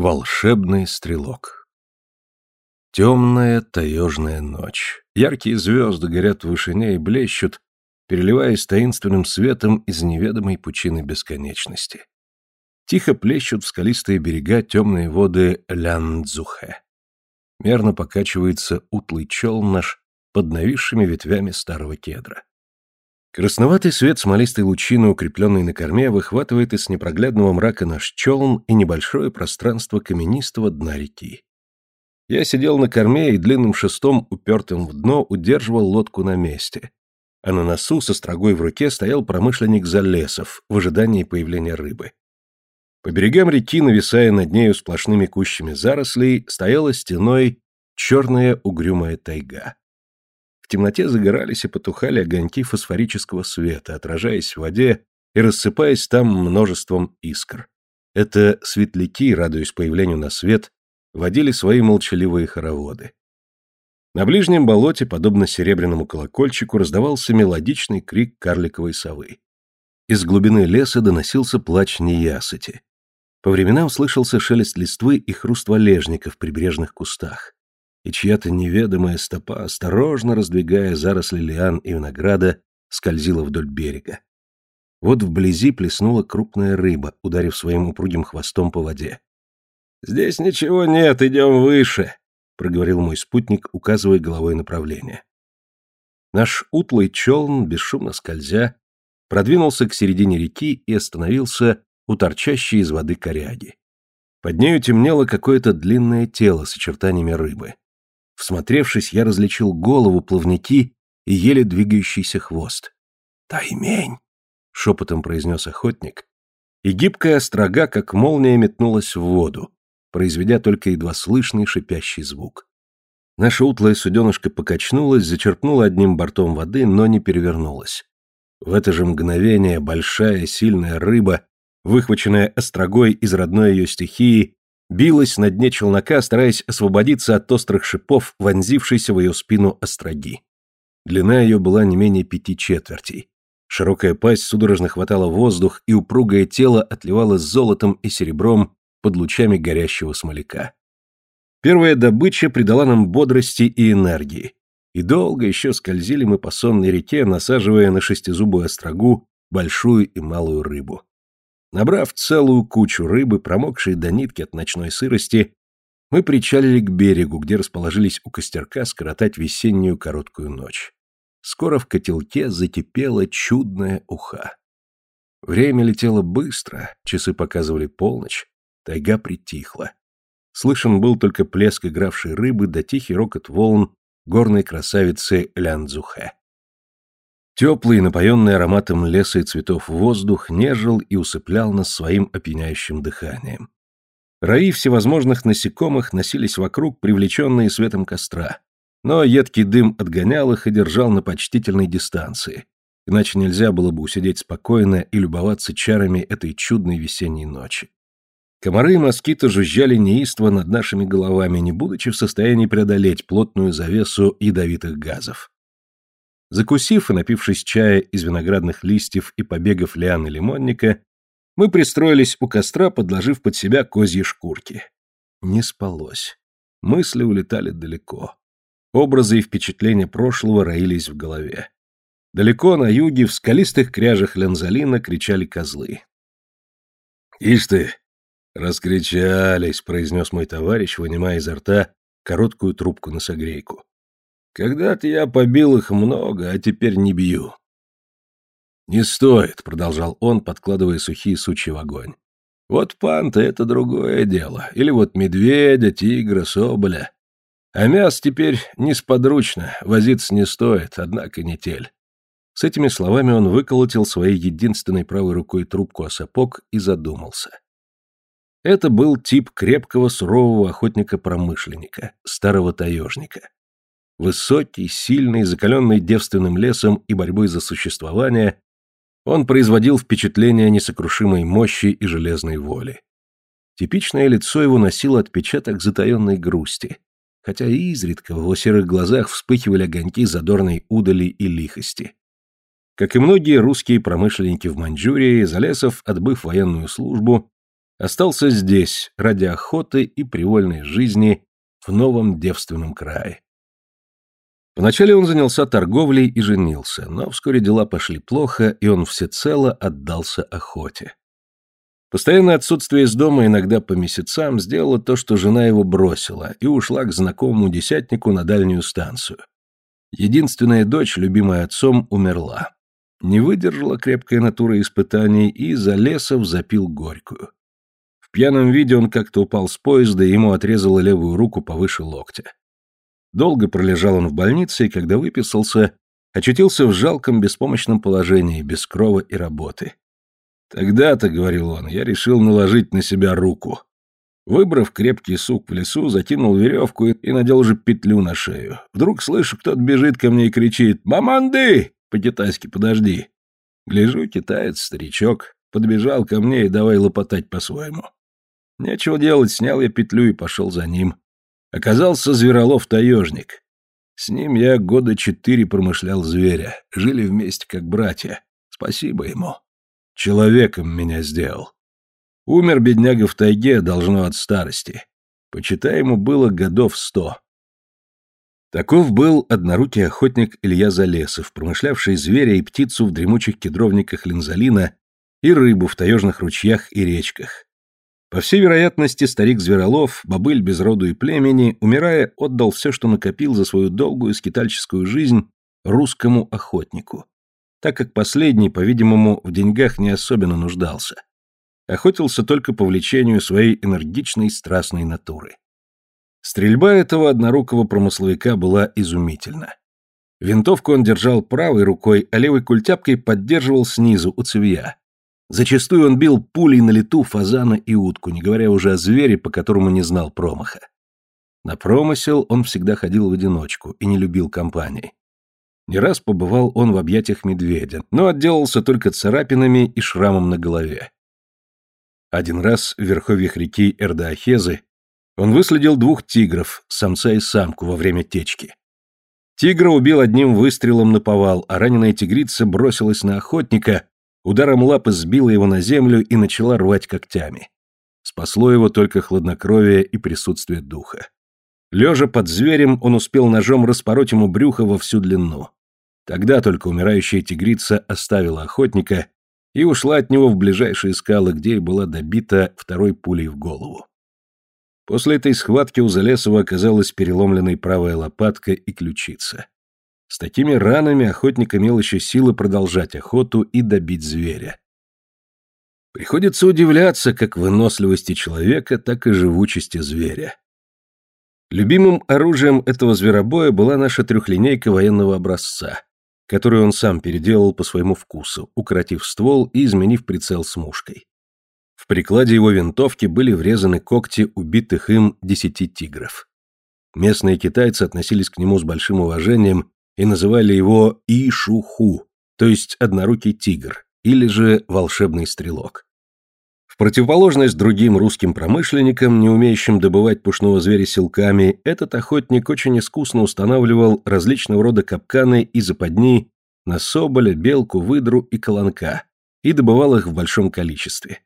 Волшебный стрелок Темная таежная ночь. Яркие звезды горят в вышине и блещут, переливаясь таинственным светом из неведомой пучины бесконечности. Тихо плещут в скалистые берега темные воды Лянцзухэ. Мерно покачивается утлый челн наш под нависшими ветвями старого кедра. Красноватый свет смолистой лучины, укрепленной на корме, выхватывает из непроглядного мрака наш челн и небольшое пространство каменистого дна реки. Я сидел на корме и длинным шестом, упертым в дно, удерживал лодку на месте. А на носу со строгой в руке стоял промышленник Залесов в ожидании появления рыбы. По берегам реки, нависая над нею сплошными кущами зарослей, стояла стеной черная угрюмая тайга. В темноте загорались и потухали огоньки фосфорического света, отражаясь в воде и рассыпаясь там множеством искр. Это светляки, радуясь появлению на свет, водили свои молчаливые хороводы. На ближнем болоте, подобно серебряному колокольчику, раздавался мелодичный крик карликовой совы. Из глубины леса доносился плач неясыти. По временам слышался шелест листвы и хруст валежника в прибрежных кустах и чья-то неведомая стопа, осторожно раздвигая заросли лиан и винограда, скользила вдоль берега. Вот вблизи плеснула крупная рыба, ударив своим упругим хвостом по воде. «Здесь ничего нет, идем выше», — проговорил мой спутник, указывая головой направление. Наш утлый челн, бесшумно скользя, продвинулся к середине реки и остановился у торчащей из воды коряги. Под нею темнело какое-то длинное тело с очертаниями рыбы. Всмотревшись, я различил голову, плавники и еле двигающийся хвост. «Таймень!» — шепотом произнес охотник, и гибкая острога, как молния, метнулась в воду, произведя только едва слышный шипящий звук. Наша утлая суденышко покачнулась, зачерпнула одним бортом воды, но не перевернулась. В это же мгновение большая сильная рыба, выхваченная острогой из родной ее стихии, билась на дне челнока, стараясь освободиться от острых шипов, вонзившейся в ее спину остроги. Длина ее была не менее пяти четвертей. Широкая пасть судорожно хватала воздух, и упругое тело отливало золотом и серебром под лучами горящего смоляка. Первая добыча придала нам бодрости и энергии, и долго еще скользили мы по сонной реке, насаживая на шестизубую острогу большую и малую рыбу. Набрав целую кучу рыбы, промокшей до нитки от ночной сырости, мы причалили к берегу, где расположились у костерка скоротать весеннюю короткую ночь. Скоро в котелке закипела чудная уха. Время летело быстро, часы показывали полночь, тайга притихла. Слышен был только плеск игравшей рыбы да тихий рокот волн горной красавицы Лянцзухэ. Теплый, напоенный ароматом леса и цветов воздух нежил и усыплял нас своим опьяняющим дыханием. Раи всевозможных насекомых носились вокруг, привлеченные светом костра, но едкий дым отгонял их и держал на почтительной дистанции, иначе нельзя было бы усидеть спокойно и любоваться чарами этой чудной весенней ночи. Комары и москиты жужжали неистово над нашими головами, не будучи в состоянии преодолеть плотную завесу ядовитых газов. Закусив и напившись чая из виноградных листьев и побегов лиан и лимонника, мы пристроились у костра, подложив под себя козьи шкурки. Не спалось. Мысли улетали далеко. Образы и впечатления прошлого роились в голове. Далеко на юге в скалистых кряжах Лензалина кричали козлы. «Ишь ты! Раскричались!» — произнес мой товарищ, вынимая изо рта короткую трубку на согрейку. Когда-то я побил их много, а теперь не бью. Не стоит, продолжал он, подкладывая сухие сучья в огонь. Вот панта — это другое дело. Или вот медведя, тигра, соболя. А мясо теперь несподручно, возиться не стоит, однако не тель. С этими словами он выколотил своей единственной правой рукой трубку о сапог и задумался. Это был тип крепкого сурового охотника-промышленника, старого таежника. Высокий, сильный, закаленный девственным лесом и борьбой за существование, он производил впечатление несокрушимой мощи и железной воли. Типичное лицо его носило отпечаток затаенной грусти, хотя и изредка в его серых глазах вспыхивали огоньки задорной удали и лихости. Как и многие русские промышленники в Маньчжурии, Залесов, отбыв военную службу, остался здесь ради охоты и привольной жизни в новом девственном крае. Вначале он занялся торговлей и женился, но вскоре дела пошли плохо, и он всецело отдался охоте. Постоянное отсутствие из дома иногда по месяцам сделало то, что жена его бросила, и ушла к знакомому десятнику на дальнюю станцию. Единственная дочь, любимая отцом, умерла. Не выдержала крепкая натура испытаний и за лесов запил горькую. В пьяном виде он как-то упал с поезда, и ему отрезало левую руку повыше локтя. Долго пролежал он в больнице, и когда выписался, очутился в жалком беспомощном положении, без крова и работы. Тогда-то, — говорил он, — я решил наложить на себя руку. Выбрав крепкий сук в лесу, закинул веревку и надел уже петлю на шею. Вдруг слышу, кто-то бежит ко мне и кричит «Маманды!» По-китайски «подожди». Гляжу, китаец, старичок, подбежал ко мне и давай лопотать по-своему. Нечего делать, снял я петлю и пошел за ним. Оказался зверолов-таежник. С ним я года четыре промышлял зверя, жили вместе как братья. Спасибо ему. Человеком меня сделал. Умер бедняга в тайге, должно от старости. Почитай, ему было годов сто. Таков был однорукий охотник Илья Залесов, промышлявший зверя и птицу в дремучих кедровниках линзолина и рыбу в таежных ручьях и речках. По всей вероятности, старик Зверолов, бобыль без роду и племени, умирая, отдал все, что накопил за свою долгую скитальческую жизнь русскому охотнику так как последний, по-видимому, в деньгах не особенно нуждался. Охотился только по влечению своей энергичной страстной натуры. Стрельба этого однорукого промысловика была изумительна. Винтовку он держал правой рукой, а левой культяпкой поддерживал снизу, у цевья. Зачастую он бил пулей на лету фазана и утку, не говоря уже о звере, по которому не знал промаха. На промысел он всегда ходил в одиночку и не любил компании. Не раз побывал он в объятиях медведя, но отделался только царапинами и шрамом на голове. Один раз в верховьях реки Эрдаахезы он выследил двух тигров, самца и самку, во время течки. Тигра убил одним выстрелом на повал, а раненая тигрица бросилась на охотника, ударом лапы сбила его на землю и начала рвать когтями. Спасло его только хладнокровие и присутствие духа. Лежа под зверем, он успел ножом распороть ему брюхо во всю длину. Тогда только умирающая тигрица оставила охотника и ушла от него в ближайшие скалы, где и была добита второй пулей в голову. После этой схватки у Залесова оказалась переломленной правая лопатка и ключица. С такими ранами охотник имел еще силы продолжать охоту и добить зверя. Приходится удивляться как выносливости человека, так и живучести зверя. Любимым оружием этого зверобоя была наша трехлинейка военного образца, которую он сам переделал по своему вкусу, укоротив ствол и изменив прицел с мушкой. В прикладе его винтовки были врезаны когти убитых им десяти тигров. Местные китайцы относились к нему с большим уважением и называли его Ишуху, то есть однорукий тигр, или же волшебный стрелок. В противоположность другим русским промышленникам, не умеющим добывать пушного зверя силками, этот охотник очень искусно устанавливал различного рода капканы и западни на соболя, белку, выдру и колонка, и добывал их в большом количестве.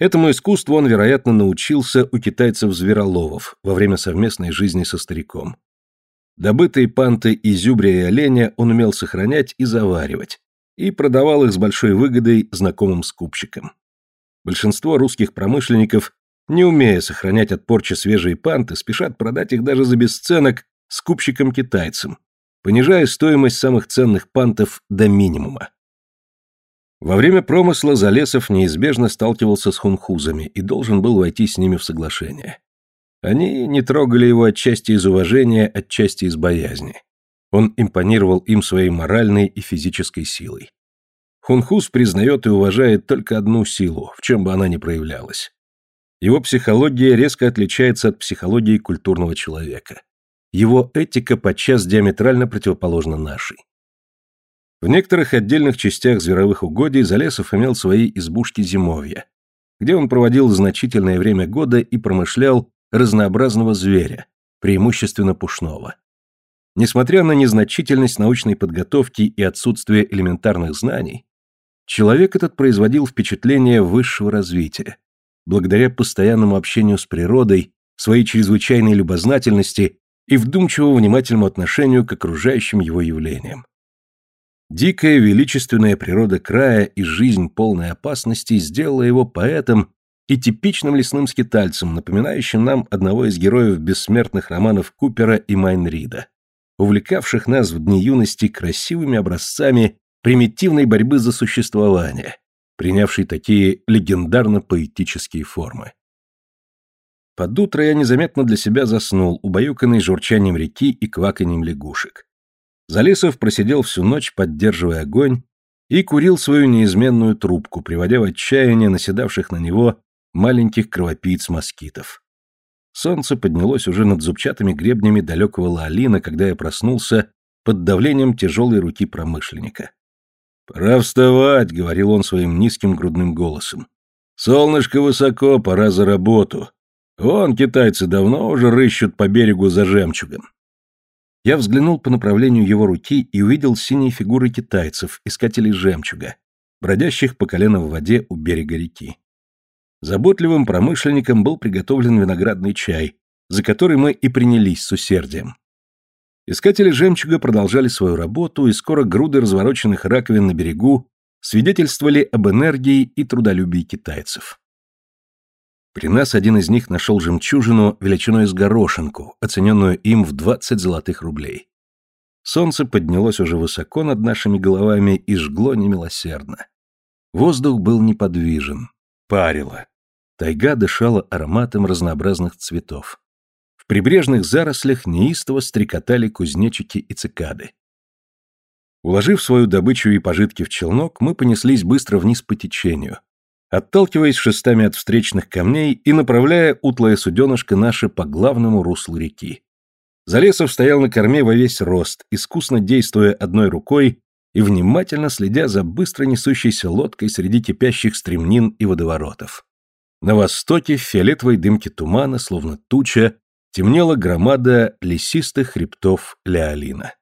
Этому искусству он, вероятно, научился у китайцев-звероловов во время совместной жизни со стариком. Добытые панты и зюбря и оленя он умел сохранять и заваривать, и продавал их с большой выгодой знакомым скупщикам. Большинство русских промышленников, не умея сохранять от порчи свежие панты, спешат продать их даже за бесценок скупщикам-китайцам, понижая стоимость самых ценных пантов до минимума. Во время промысла Залесов неизбежно сталкивался с хунхузами и должен был войти с ними в соглашение. Они не трогали его отчасти из уважения, отчасти из боязни. Он импонировал им своей моральной и физической силой. Хунхус признает и уважает только одну силу, в чем бы она ни проявлялась. Его психология резко отличается от психологии культурного человека. Его этика подчас диаметрально противоположна нашей. В некоторых отдельных частях зверовых угодий Залесов имел свои избушки зимовья, где он проводил значительное время года и промышлял разнообразного зверя, преимущественно пушного. Несмотря на незначительность научной подготовки и отсутствие элементарных знаний, Человек этот производил впечатление высшего развития. благодаря постоянному общению с природой, своей чрезвычайной любознательности и вдумчивому внимательному отношению к окружающим его явлениям. Дикая величественная природа края и жизнь полной опасности сделала его поэтом и типичным лесным скитальцем, напоминающим нам одного из героев бессмертных романов Купера и Майнрида, увлекавших нас в дни юности красивыми образцами примитивной борьбы за существование, принявшей такие легендарно-поэтические формы. Под утро я незаметно для себя заснул, убаюканный журчанием реки и кваканьем лягушек. Залесов просидел всю ночь, поддерживая огонь, и курил свою неизменную трубку, приводя в отчаяние наседавших на него маленьких кровопийц-москитов. Солнце поднялось уже над зубчатыми гребнями далекого Лаолина, когда я проснулся под давлением тяжелой руки промышленника. «Пора вставать», — говорил он своим низким грудным голосом. «Солнышко высоко, пора за работу. Вон китайцы давно уже рыщут по берегу за жемчугом». Я взглянул по направлению его руки и увидел синие фигуры китайцев, искателей жемчуга, бродящих по колено в воде у берега реки. Заботливым промышленникам был приготовлен виноградный чай, за который мы и принялись с усердием. Искатели жемчуга продолжали свою работу, и скоро груды развороченных раковин на берегу свидетельствовали об энергии и трудолюбии китайцев. При нас один из них нашел жемчужину величиной с горошинку, оцененную им в 20 золотых рублей. Солнце поднялось уже высоко над нашими головами и жгло немилосердно. Воздух был неподвижен, парило. Тайга дышала ароматом разнообразных цветов. В прибрежных зарослях неистово стрекотали кузнечики и цикады. Уложив свою добычу и пожитки в челнок, мы понеслись быстро вниз по течению, отталкиваясь шестами от встречных камней и направляя утлое суденышко наше по главному руслу реки. Залесов стоял на корме во весь рост, искусно действуя одной рукой и внимательно следя за быстро несущейся лодкой среди кипящих стремнин и водоворотов. На востоке в фиолетовой дымке тумана, словно туча, темнела громада лесистых хребтов Леолина.